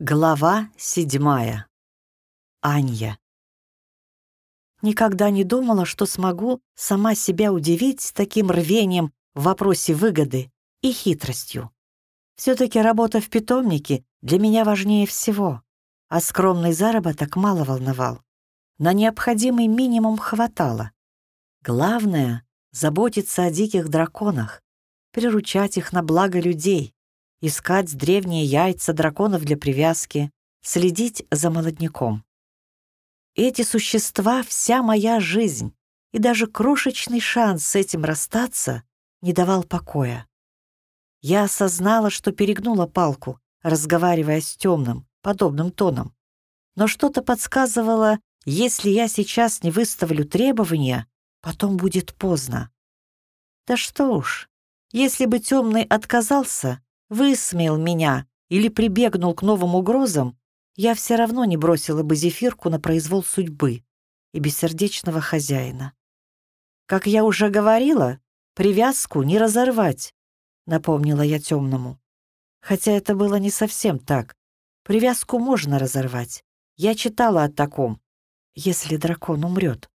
Глава седьмая. Анья. Никогда не думала, что смогу сама себя удивить таким рвением в вопросе выгоды и хитростью. Все-таки работа в питомнике для меня важнее всего, а скромный заработок мало волновал. На необходимый минимум хватало. Главное — заботиться о диких драконах, приручать их на благо людей, искать древние яйца драконов для привязки, следить за молодняком. Эти существа — вся моя жизнь, и даже крошечный шанс с этим расстаться не давал покоя. Я осознала, что перегнула палку, разговаривая с темным, подобным тоном. Но что-то подсказывало, если я сейчас не выставлю требования, потом будет поздно. Да что уж, если бы темный отказался, высмеял меня или прибегнул к новым угрозам, я все равно не бросила бы зефирку на произвол судьбы и бессердечного хозяина. Как я уже говорила, привязку не разорвать, напомнила я темному. Хотя это было не совсем так. Привязку можно разорвать. Я читала о таком, если дракон умрет.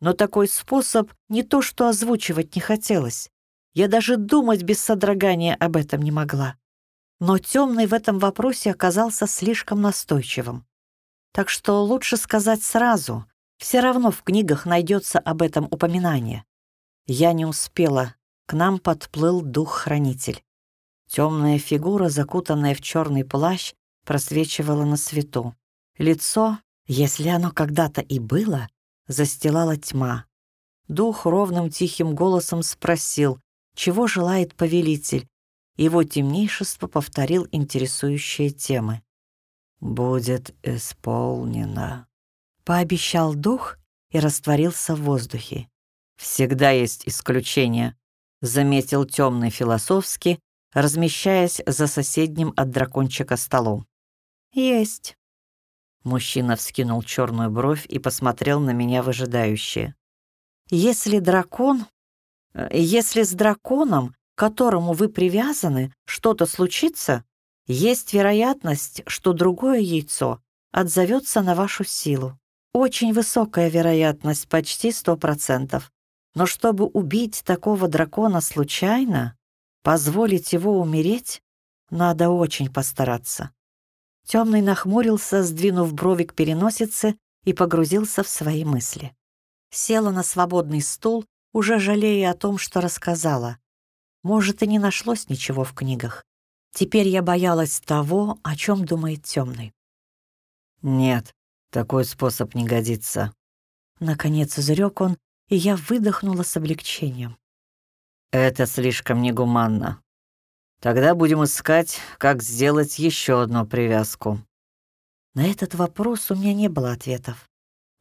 Но такой способ не то что озвучивать не хотелось. Я даже думать без содрогания об этом не могла. Но темный в этом вопросе оказался слишком настойчивым. Так что лучше сказать сразу. Все равно в книгах найдется об этом упоминание. Я не успела. К нам подплыл дух-хранитель. Темная фигура, закутанная в черный плащ, просвечивала на свету. Лицо, если оно когда-то и было, застилала тьма. Дух ровным тихим голосом спросил, чего желает повелитель. Его темнейшество повторил интересующие темы. «Будет исполнено», — пообещал дух и растворился в воздухе. «Всегда есть исключения», — заметил темный философски, размещаясь за соседним от дракончика столом. «Есть». Мужчина вскинул черную бровь и посмотрел на меня выжидающе. «Если дракон если с драконом, к которому вы привязаны, что-то случится, есть вероятность, что другое яйцо отзовется на вашу силу. Очень высокая вероятность, почти сто процентов. Но чтобы убить такого дракона случайно, позволить его умереть, надо очень постараться. Темный нахмурился, сдвинув брови к переносице и погрузился в свои мысли. Села на свободный стул уже жалея о том, что рассказала. Может, и не нашлось ничего в книгах. Теперь я боялась того, о чем думает темный. «Нет, такой способ не годится». Наконец изрек он, и я выдохнула с облегчением. «Это слишком негуманно. Тогда будем искать, как сделать еще одну привязку». На этот вопрос у меня не было ответов.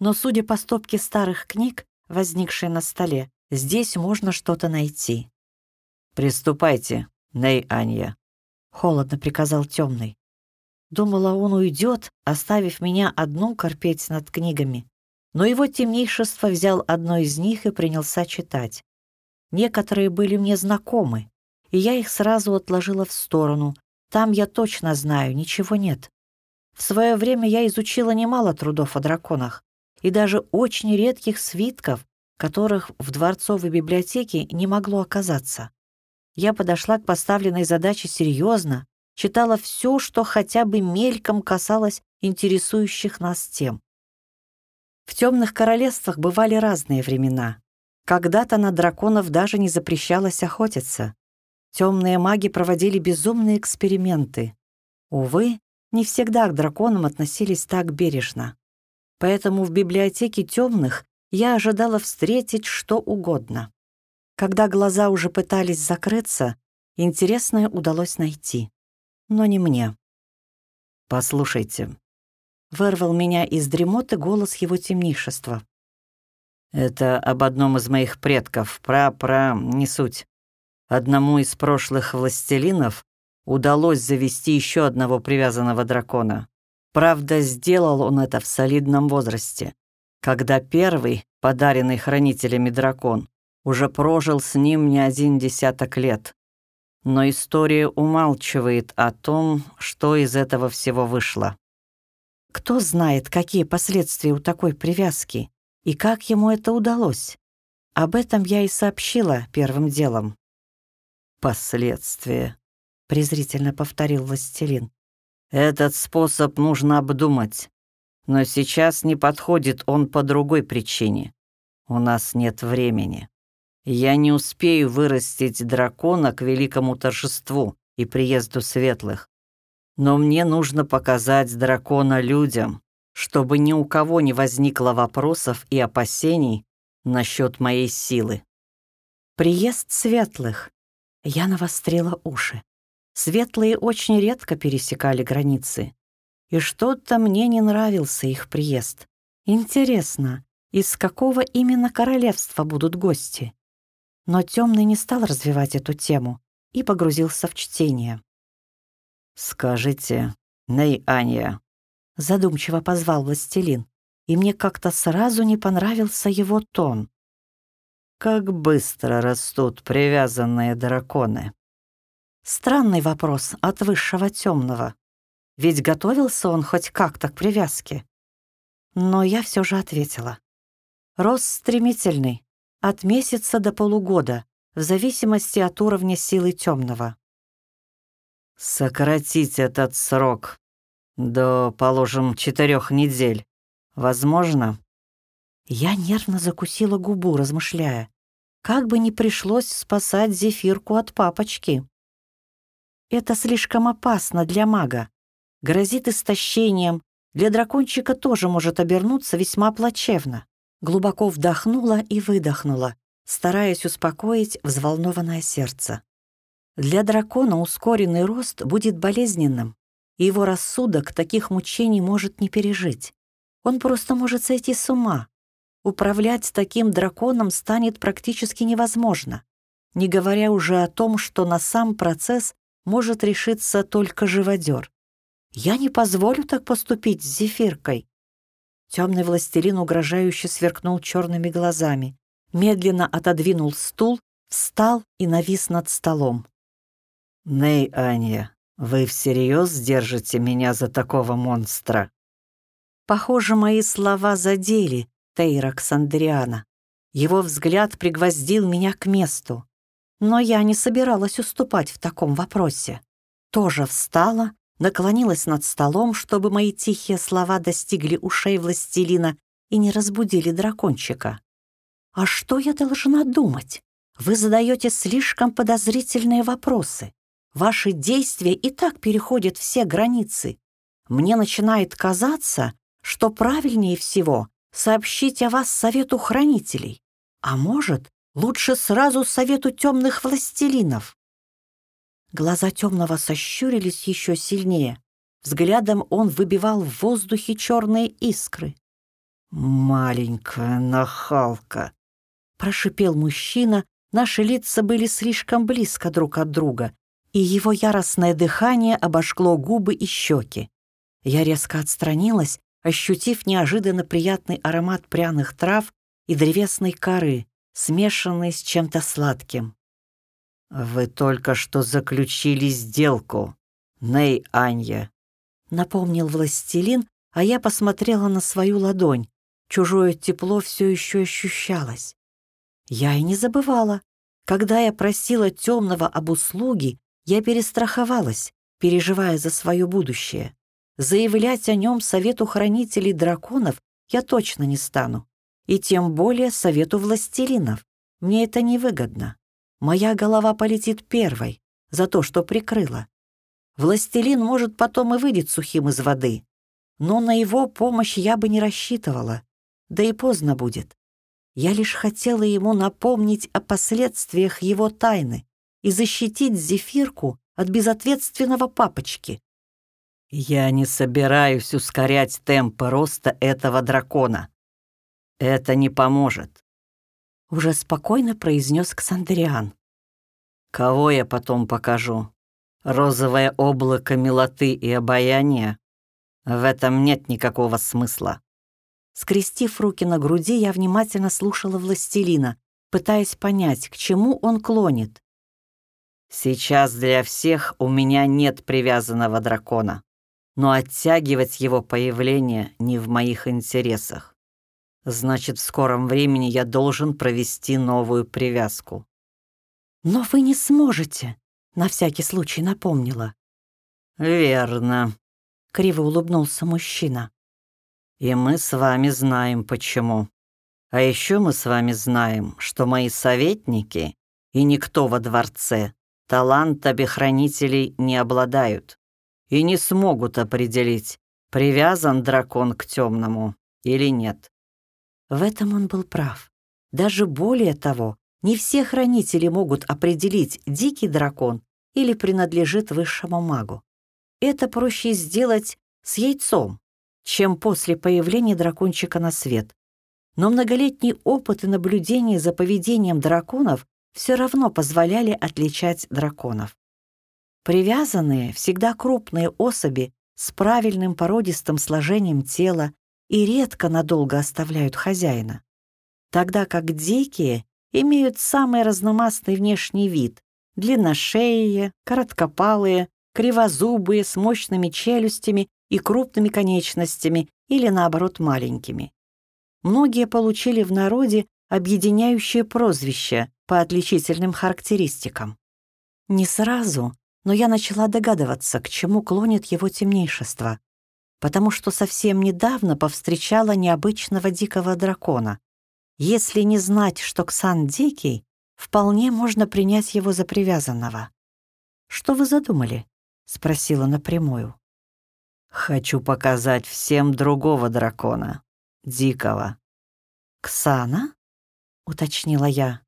Но, судя по стопке старых книг, возникшей на столе, Здесь можно что-то найти. «Приступайте, Ней Анья», — холодно приказал темный. Думала, он уйдет, оставив меня одну корпеть над книгами. Но его темнейшество взял одно из них и принялся читать. Некоторые были мне знакомы, и я их сразу отложила в сторону. Там я точно знаю, ничего нет. В свое время я изучила немало трудов о драконах и даже очень редких свитков, которых в дворцовой библиотеке не могло оказаться. Я подошла к поставленной задаче серьезно, читала все, что хотя бы мельком касалось интересующих нас тем. В темных королевствах бывали разные времена. Когда-то на драконов даже не запрещалось охотиться. Темные маги проводили безумные эксперименты. Увы, не всегда к драконам относились так бережно. Поэтому в библиотеке темных я ожидала встретить что угодно. Когда глаза уже пытались закрыться, интересное удалось найти. Но не мне. «Послушайте», — вырвал меня из дремоты голос его темнейшества. «Это об одном из моих предков, пра-пра, не суть. Одному из прошлых властелинов удалось завести еще одного привязанного дракона. Правда, сделал он это в солидном возрасте когда первый, подаренный хранителями дракон, уже прожил с ним не один десяток лет. Но история умалчивает о том, что из этого всего вышло. Кто знает, какие последствия у такой привязки, и как ему это удалось? Об этом я и сообщила первым делом. «Последствия», — презрительно повторил властелин. «Этот способ нужно обдумать. Но сейчас не подходит он по другой причине. У нас нет времени. Я не успею вырастить дракона к великому торжеству и приезду светлых. Но мне нужно показать дракона людям, чтобы ни у кого не возникло вопросов и опасений насчет моей силы. Приезд светлых. Я навострила уши. Светлые очень редко пересекали границы. И что-то мне не нравился их приезд. Интересно, из какого именно королевства будут гости? Но темный не стал развивать эту тему и погрузился в чтение. «Скажите, Ней Анья», — задумчиво позвал властелин, и мне как-то сразу не понравился его тон. «Как быстро растут привязанные драконы?» Странный вопрос от высшего темного. Ведь готовился он хоть как-то к привязке. Но я все же ответила. Рост стремительный, от месяца до полугода, в зависимости от уровня силы темного. Сократить этот срок до, положим, четырех недель. Возможно? Я нервно закусила губу, размышляя. Как бы ни пришлось спасать зефирку от папочки. Это слишком опасно для мага. Грозит истощением. Для дракончика тоже может обернуться весьма плачевно. Глубоко вдохнула и выдохнула, стараясь успокоить взволнованное сердце. Для дракона ускоренный рост будет болезненным, и его рассудок таких мучений может не пережить. Он просто может сойти с ума. Управлять таким драконом станет практически невозможно, не говоря уже о том, что на сам процесс может решиться только живодер. Я не позволю так поступить с зефиркой. Темный властелин угрожающе сверкнул черными глазами, медленно отодвинул стул, встал и навис над столом. «Ней, Аня, вы всерьез держите меня за такого монстра?» Похоже, мои слова задели Тейра Ксандриана. Его взгляд пригвоздил меня к месту. Но я не собиралась уступать в таком вопросе. Тоже встала, наклонилась над столом, чтобы мои тихие слова достигли ушей властелина и не разбудили дракончика. «А что я должна думать? Вы задаете слишком подозрительные вопросы. Ваши действия и так переходят все границы. Мне начинает казаться, что правильнее всего сообщить о вас совету хранителей. А может, лучше сразу совету темных властелинов. Глаза темного сощурились еще сильнее. Взглядом он выбивал в воздухе черные искры. «Маленькая нахалка!» — прошипел мужчина. Наши лица были слишком близко друг от друга, и его яростное дыхание обожгло губы и щеки. Я резко отстранилась, ощутив неожиданно приятный аромат пряных трав и древесной коры, смешанный с чем-то сладким. «Вы только что заключили сделку, Ней Анья», — напомнил властелин, а я посмотрела на свою ладонь. Чужое тепло все еще ощущалось. Я и не забывала. Когда я просила темного об услуге, я перестраховалась, переживая за свое будущее. Заявлять о нем совету хранителей драконов я точно не стану. И тем более совету властелинов. Мне это невыгодно. Моя голова полетит первой за то, что прикрыла. Властелин, может, потом и выйдет сухим из воды. Но на его помощь я бы не рассчитывала. Да и поздно будет. Я лишь хотела ему напомнить о последствиях его тайны, и защитить зефирку от безответственного папочки. Я не собираюсь ускорять темпы роста этого дракона. Это не поможет. Уже спокойно произнес Ксандриан. Кого я потом покажу? Розовое облако милоты и обаяния? В этом нет никакого смысла. Скрестив руки на груди, я внимательно слушала властелина, пытаясь понять, к чему он клонит. Сейчас для всех у меня нет привязанного дракона, но оттягивать его появление не в моих интересах. Значит, в скором времени я должен провести новую привязку. «Но вы не сможете», — на всякий случай напомнила. «Верно», — криво улыбнулся мужчина. «И мы с вами знаем, почему. А еще мы с вами знаем, что мои советники и никто во дворце талантами хранителей не обладают и не смогут определить, привязан дракон к темному или нет. В этом он был прав. Даже более того, не все хранители могут определить, дикий дракон или принадлежит высшему магу. Это проще сделать с яйцом, чем после появления дракончика на свет. Но многолетний опыт и наблюдение за поведением драконов все равно позволяли отличать драконов. Привязанные, всегда крупные особи с правильным породистым сложением тела и редко надолго оставляют хозяина, тогда как дикие имеют самый разномастный внешний вид — длинношеие, короткопалые, кривозубые, с мощными челюстями и крупными конечностями или, наоборот, маленькими. Многие получили в народе объединяющее прозвище по отличительным характеристикам. Не сразу, но я начала догадываться, к чему клонит его темнейшество, потому что совсем недавно повстречала необычного дикого дракона. Если не знать, что Ксан дикий, вполне можно принять его за привязанного. «Что вы задумали?» — спросила напрямую. «Хочу показать всем другого дракона, дикого». «Ксана?» — уточнила я.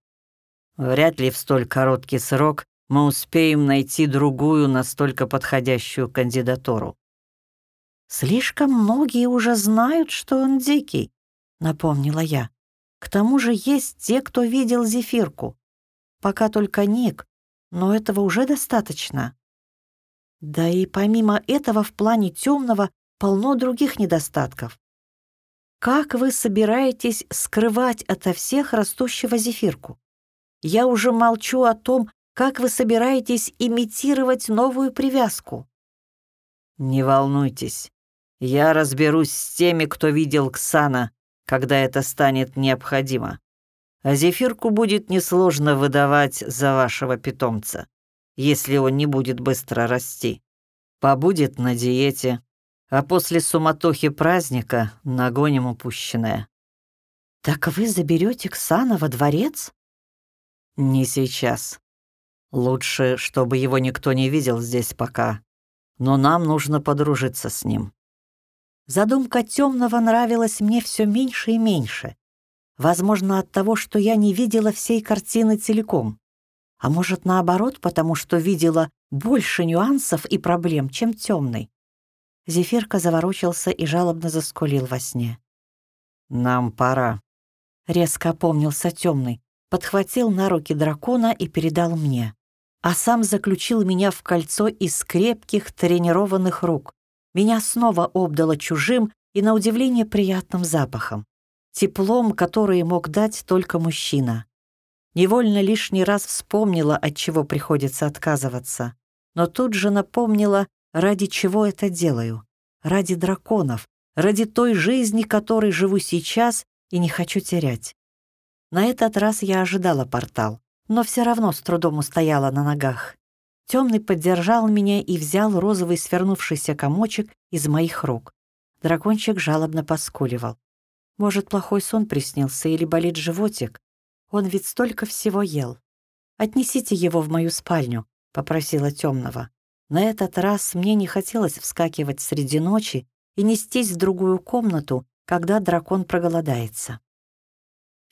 «Вряд ли в столь короткий срок мы успеем найти другую настолько подходящую кандидатуру. «Слишком многие уже знают, что он дикий», — напомнила я. «К тому же есть те, кто видел зефирку. Пока только Ник, но этого уже достаточно. Да и помимо этого в плане темного полно других недостатков. Как вы собираетесь скрывать ото всех растущего зефирку? Я уже молчу о том, как вы собираетесь имитировать новую привязку. Не волнуйтесь, я разберусь с теми, кто видел Ксана, когда это станет необходимо. А зефирку будет несложно выдавать за вашего питомца, если он не будет быстро расти. Побудет на диете, а после суматохи праздника нагоним упущенное. «Так вы заберете Ксана во дворец?» «Не сейчас. Лучше, чтобы его никто не видел здесь пока. Но нам нужно подружиться с ним. Задумка темного нравилась мне все меньше и меньше. Возможно, от того, что я не видела всей картины целиком. А может, наоборот, потому что видела больше нюансов и проблем, чем темный. Зефирка заворочился и жалобно заскулил во сне. «Нам пора», — резко опомнился темный, подхватил на руки дракона и передал мне, а сам заключил меня в кольцо из крепких тренированных рук, меня снова обдало чужим и, на удивление, приятным запахом. Теплом, которое мог дать только мужчина. Невольно лишний раз вспомнила, от чего приходится отказываться. Но тут же напомнила, ради чего это делаю. Ради драконов, ради той жизни, которой живу сейчас и не хочу терять. На этот раз я ожидала портал, но все равно с трудом устояла на ногах. Темный поддержал меня и взял розовый свернувшийся комочек из моих рук. Дракончик жалобно поскуливал. Может, плохой сон приснился или болит животик? Он ведь столько всего ел. «Отнесите его в мою спальню», — попросила темного. На этот раз мне не хотелось вскакивать среди ночи и нестись в другую комнату, когда дракон проголодается.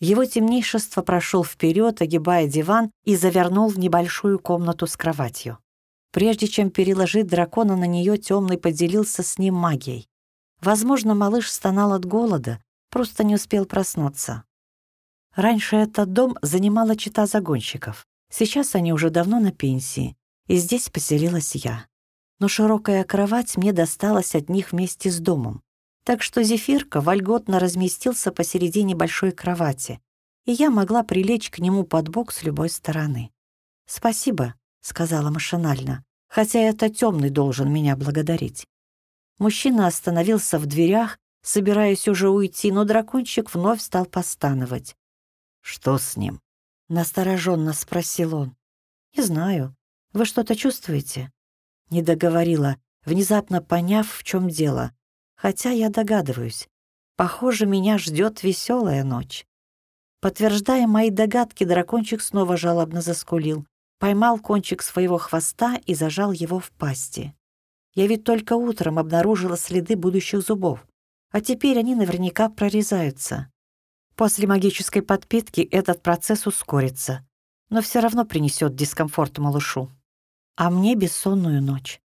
Его темнейшество прошел вперед, огибая диван, и завернул в небольшую комнату с кроватью. Прежде чем переложить дракона на нее, темный поделился с ним магией. Возможно, малыш стонал от голода, просто не успел проснуться. Раньше этот дом занимала чита загонщиков. Сейчас они уже давно на пенсии, и здесь поселилась я. Но широкая кровать мне досталась от них вместе с домом. Так что Зефирка вольготно разместился посередине большой кровати, и я могла прилечь к нему под бок с любой стороны. «Спасибо», — сказала машинально, хотя это темный должен меня благодарить. Мужчина остановился в дверях, собираясь уже уйти, но дракончик вновь стал постановать. «Что с ним?» — настороженно спросил он. «Не знаю. Вы что-то чувствуете?» Не договорила, внезапно поняв, в чем дело. Хотя я догадываюсь. Похоже, меня ждет веселая ночь. Подтверждая мои догадки, дракончик снова жалобно заскулил, поймал кончик своего хвоста и зажал его в пасти. Я ведь только утром обнаружила следы будущих зубов, а теперь они наверняка прорезаются. После магической подпитки этот процесс ускорится, но все равно принесет дискомфорт малышу. А мне бессонную ночь.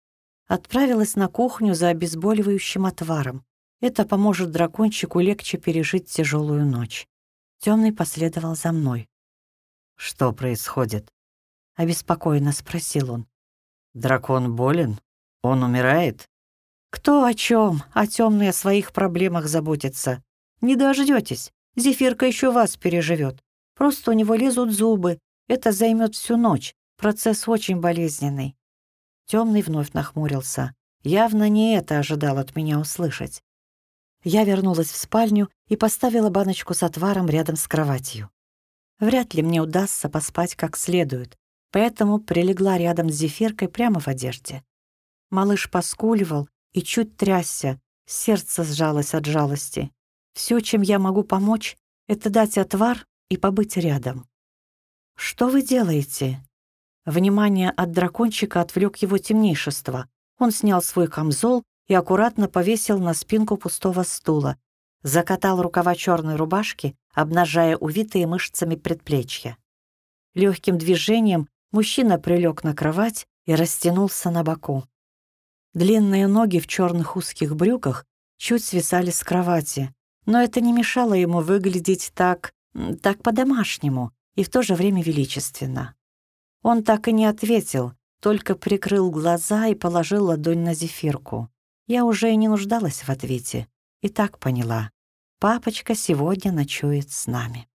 Отправилась на кухню за обезболивающим отваром. Это поможет дракончику легче пережить тяжелую ночь. Темный последовал за мной. «Что происходит?» — обеспокоенно спросил он. «Дракон болен? Он умирает?» «Кто о чем? О темный о своих проблемах заботится. Не дождетесь. Зефирка еще вас переживет. Просто у него лезут зубы. Это займет всю ночь. Процесс очень болезненный». Темный вновь нахмурился. Явно не это ожидал от меня услышать. Я вернулась в спальню и поставила баночку с отваром рядом с кроватью. Вряд ли мне удастся поспать как следует, поэтому прилегла рядом с зефиркой прямо в одежде. Малыш поскуливал и чуть трясся, сердце сжалось от жалости. Все, чем я могу помочь, это дать отвар и побыть рядом. «Что вы делаете?» Внимание от дракончика отвлек его темнейшество. Он снял свой камзол и аккуратно повесил на спинку пустого стула, закатал рукава черной рубашки, обнажая увитые мышцами предплечья. Легким движением мужчина прилег на кровать и растянулся на боку. Длинные ноги в черных узких брюках чуть свисали с кровати, но это не мешало ему выглядеть так, так по-домашнему и в то же время величественно. Он так и не ответил, только прикрыл глаза и положил ладонь на зефирку. Я уже и не нуждалась в ответе. И так поняла. Папочка сегодня ночует с нами.